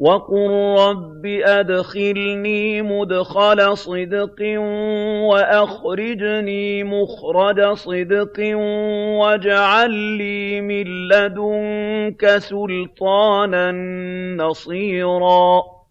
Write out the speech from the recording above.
وَقُل رَّبِّ أَدْخِلْنِي مُدْخَلَ صِدْقٍ وَأَخْرِجْنِي مُخْرَجَ صِدْقٍ وَاجْعَل لِّي مِن لَّدُنكَ سُلْطَانًا نَّصِيرًا